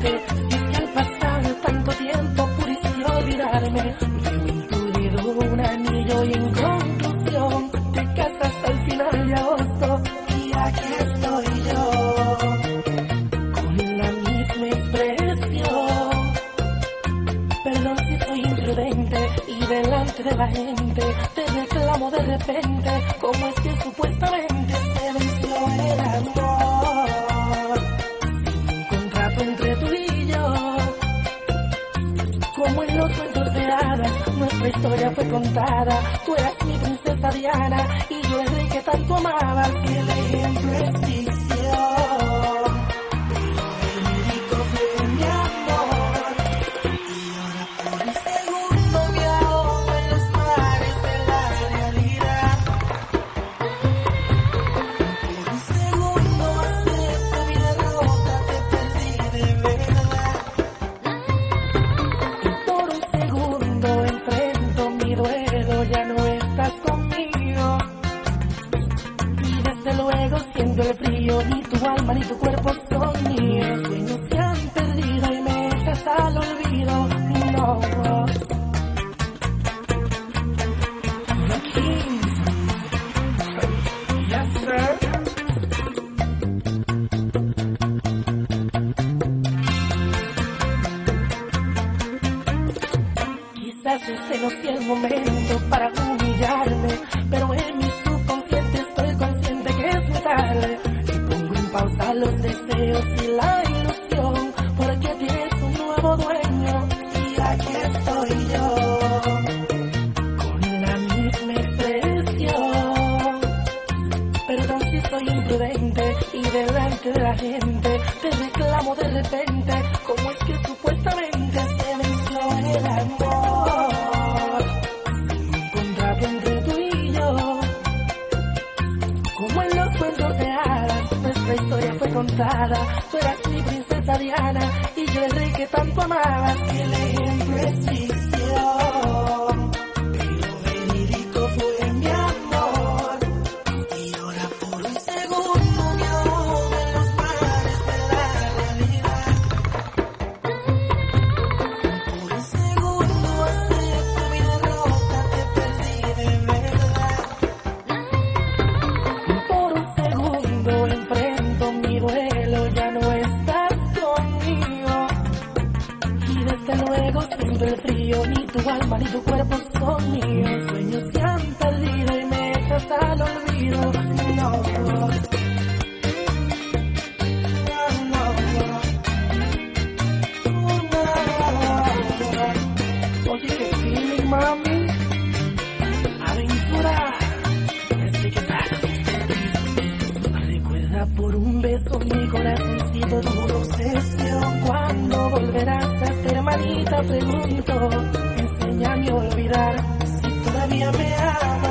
si es que al pasar tanto tiempo pudiste olvidarme. Veo incluido un anillo y en conclusión te casas al final de agosto y aquí estoy yo con la misma expresión. Perdón si soy imprudente y delante de la gente te reclamo de repente cómo es que supuestamente se venció el amor. Como en los cuentos de hadas, nuestra historia fue contada. Tú eras mi princesa Diana y yo el rey que tanto amabas. Y el ejemplo siento el frío, ni tu alma ni tu cuerpo son míos. Sueños se han perdido y me echas al olvido. No. Quizás ese no sea el momento para humillarme, pero en mi subconsciente pausa los deseos y la ilusión, porque tienes un nuevo dueño y aquí estoy yo, con la misma expresión. Perdón si soy imprudente y delante de la gente te reclamo de repente contada. Tú eras mi princesa Diana Desde luego siento el frío, ni tu alma ni tu cuerpo son míos. Sueños se han perdido y me echas al olvido. No, no, no. Oye, qué feeling, mami. Aventura. Que Recuerda por un beso mi corazoncito duro a hermanita pregunto Enséñame a olvidar. Si todavía me amas